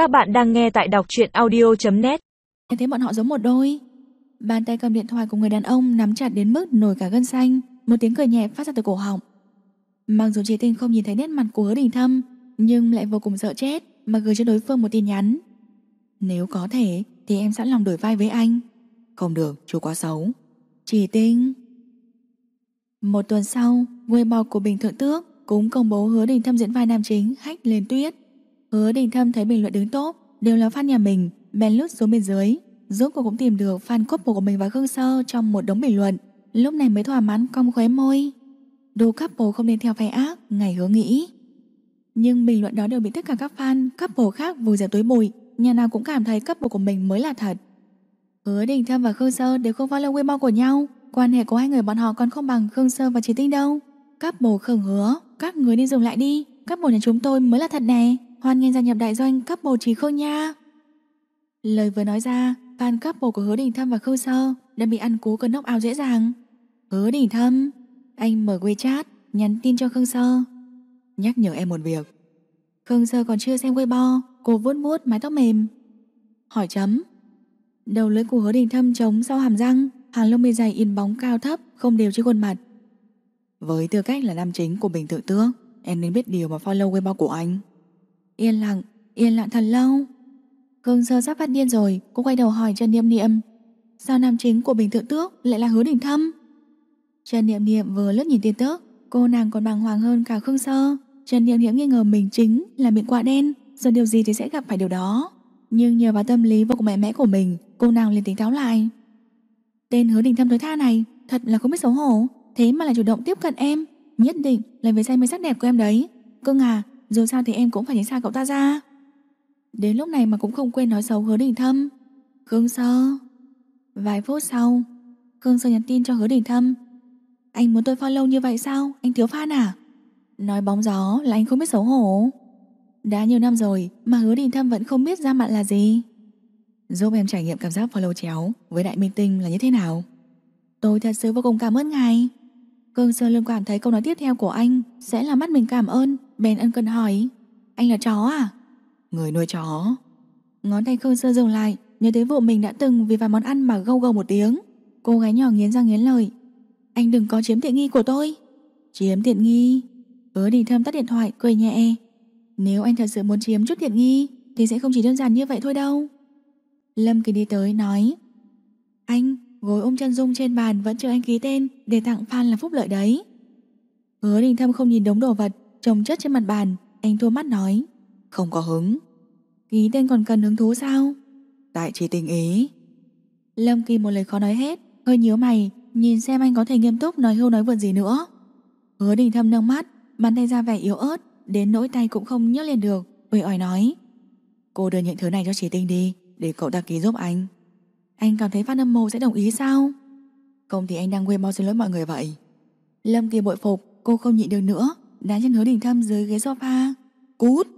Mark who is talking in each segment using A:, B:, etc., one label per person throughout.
A: Các bạn đang nghe tại đọc truyện audio.net
B: Em thấy bọn họ giống một đôi. Bàn tay cầm điện thoại của người đàn ông nắm chặt đến mức nổi cả gân xanh. Một tiếng cười nhẹ phát ra từ cổ họng. Mặc dù chị Tinh không nhìn thấy nét mặt của hứa đình thâm Nhưng lại vô cùng sợ chết Mà gửi cho đối phương một tin nhắn. Nếu có thể thì em sẵn lòng đổi vai với anh. Không được, chú quá xấu. Chị Tinh. Một tuần sau Weibo của Bình Thượng Tước Cũng công bố hứa đình thâm diễn vai nam chính Hách lên tuyết. Hứa đình thâm thấy bình luận đứng tốt Đều là fan nhà mình, Bèn lướt xuống bên dưới Rốt cuộc cũng tìm được fan couple của mình và Khương Sơ Trong một đống bình luận. Lúc này mới thỏa mãn cong khóe môi. Đồ couple không nên theo phe ác, Ngày hứa nghĩ. Nhưng bình luận đó đều bị tất cả các fan, couple khác vùi dẹp túi bụi. Nhà nào cũng cảm thấy couple của mình mới là thật. Hứa Đình Thâm và Khương Sơ đều không follow Weibo của nhau. Quan hệ của hai người bọn họ còn không bằng Khương Sơ và Trí Tinh đâu. Couple Khương hứa, Các người đi dừng lại đi. Couple nhà chúng tôi mới là thật nè. Hoan nghênh gia nhập đại doanh couple Trí Khương nha. Lời vừa nói ra, Fan couple của Hứa Đình Thâm và Khương Sơ Đã bị ăn cú cơn nóc áo dễ dàng. Hứa Đình Thâm, Anh mở WeChat Nhắn tin cho Khương Sơ. Nhắc nhở em một việc. Khương Sơ còn chưa xem Weibo, Cô vuốt vuốt mái tóc mềm. Hỏi chấm. Đầu lưỡi của hứa đình thâm trống sau hàm răng, Hàng lông mày dày in bóng cao thấp, Không đều trên khuôn mặt. Với tư cách là nam chính của Bình Thượng Tước, Em nên biết điều mà follow Weibo của anh. Yên lặng, yên lặng thật lâu. Khương Sơ sắp phát điên rồi Cô quay đầu hỏi Trần Niệm Niệm. Sao nam chính của Bình Thượng Tước lại là hứa đình thâm? Trần Niệm Niệm vừa lướt nhìn tin tức Cô nàng còn bàng hoàng hơn cả Khương Sơ. Trần Niệm Niệm nghi ngờ mình chính là miệng quạ đen Giờ điều gì thì sẽ gặp phải điều đó. Nhưng nhờ vào tâm lý vô cùng mẹ mẽ của mình Cô nàng liền tỉnh táo lại. Tên hứa đình thâm tối tha này Thật là không biết xấu hổ. Thế mà lại chủ động tiếp cận em Nhất định là vì say mê sắc đẹp của em đấy. Cưng à dù sao thì em cũng phải tránh xa cậu ta ra. Đến lúc này mà cũng không quên nói xấu hứa đình thâm. Khương Sơ. Vài phút sau, Khương Sơ nhắn tin cho hứa đình thâm. Anh muốn tôi follow như vậy sao? Anh thiếu fan à? Nói bóng gió là anh không biết xấu hổ. Đã nhiều năm rồi mà hứa đình thâm vẫn không biết ra mặt là gì. Giúp em trải nghiệm cảm giác follow chéo Với đại minh tinh là như thế nào? Tôi thật sự vô cùng cảm ơn ngài. Cương Sơ Lương cảm thấy câu nói tiếp theo của anh Sẽ làm mắt mình cảm ơn. Bèn ân cần hỏi Anh là chó à? Người nuôi chó. Ngón tay Khương Sơ dừng lại Nhớ tới vụ mình đã từng vì vài món ăn mà gâu gâu một tiếng. Cô gái nhỏ nghiến răng nghiến lời Anh đừng có chiếm tiện nghi của tôi. Chiếm tiện nghi? Hứa đình thâm tắt điện thoại cười nhẹ. Nếu anh thật sự muốn chiếm chút tiện nghi Thì sẽ không chỉ đơn giản như vậy thôi đâu. Lâm Kỳ đi tới nói Anh Gối ôm chân dung trên bàn vẫn chờ anh ký tên Để tặng fan là phúc lợi đấy. Hứa đình thâm không nhìn đống đồ vật Trồng chất trên mặt bàn Anh thua mắt nói. Không có hứng. Ký tên còn cần hứng thú sao? Tại chỉ tình ý. Lâm Kỳ một lời khó nói hết Hơi nhíu mày Nhìn xem anh có thể nghiêm túc nói hưu nói vượt gì nữa. Hứa đình thâm nâng mắt Bàn tay ra vẻ yếu ớt Đến nỗi tay cũng không nhấc lên được Uể oải nói. Cô đưa những thứ này cho chỉ tinh đi Để cậu ta ký giúp anh anh cảm thấy fan âm mộ sẽ đồng ý sao? Không thì anh đang quên bao xin lỗi mọi người vậy. Lâm kia bội phục, Cô không nhịn được nữa Đá chân hứa đình thâm dưới ghế sofa. Cút!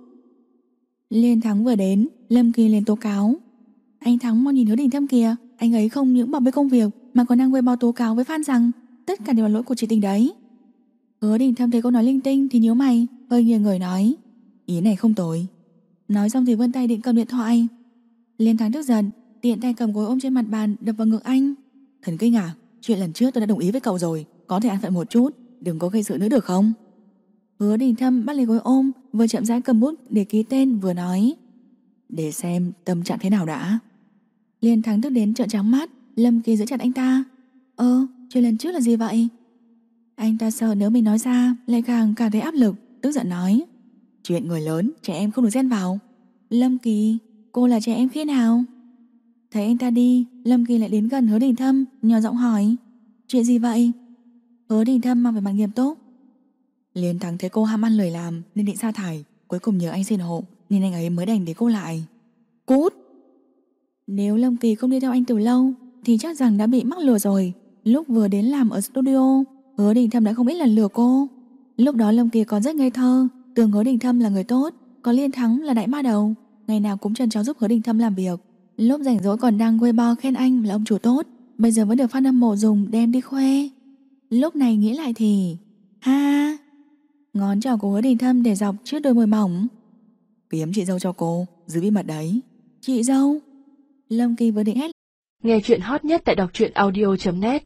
B: Liên Thắng vừa đến, Lâm kia liền tố cáo. Anh Thắng mau nhìn hứa đình thâm kìa, Anh ấy không những bỏ bê công việc, Mà còn đang quên bao tố cáo với fan rằng Tất cả đều là lỗi của chị tình đấy. Hứa đình thâm thấy cô nói linh tinh thì nhíu mày, Hơi nghiêng người nói, Ý này không tồi. Nói xong thì vươn tay định cầm điện thoại. Liên Thắng tức giận Tiện tay cầm gối ôm trên mặt bàn, đập vào ngực anh. Thần kinh à Chuyện lần trước tôi đã đồng ý với cậu rồi, Có thể ăn phận một chút, Đừng có gây sự nữa được không? Hứa đình thâm bắt lấy gối ôm, Vừa chậm rãi cầm bút để ký tên, vừa nói, Để xem tâm trạng thế nào đã. Liên Thắng tức đến trợn trắng mắt Lâm Kỳ giữ chặt anh ta. Ơ, chuyện lần trước là gì vậy? Anh ta sợ nếu mình nói ra, Lại càng cảm thấy áp lực, Tức giận nói, Chuyện người lớn, trẻ em không được xen vào. Lâm Kỳ, cô là trẻ em khi nào? Thấy anh ta đi, Lâm Kỳ lại đến gần hứa đình thâm, Nhỏ giọng hỏi, Chuyện gì vậy? Hứa đình thâm mang về mặt nghiêm túc, Liên thắng thấy cô ham ăn lời làm Nên định sa thải, Cuối cùng nhờ anh xin hộ, Nên anh ấy mới đành để cô lại. Cút! Nếu Lâm Kỳ không đi theo anh từ lâu, Thì chắc rằng đã bị mắc lừa rồi. Lúc vừa đến làm ở studio, Hứa đình thâm đã không ít lần lừa cô. Lúc đó Lâm Kỳ còn rất ngây thơ, Tưởng hứa đình thâm là người tốt Có liên thắng là đại ma đầu. Ngày nào cũng chân cháu giúp hứa đình thâm làm việc. Lúc rảnh rỗi còn đang Weibo khen anh là ông chủ tốt, Bây giờ vẫn được fan âm mộ dùng, đem đi khoe Lúc này nghĩ lại thì, Ha, Ngón trỏ của hứa đình thâm để dọc trước đôi môi mỏng Kiếm chị dâu cho cô, giữ bí mật đấy. Chị dâu. Lâm Kỳ vừa định hết
A: Nghe chuyện hot nhất tại đọc truyện audio.net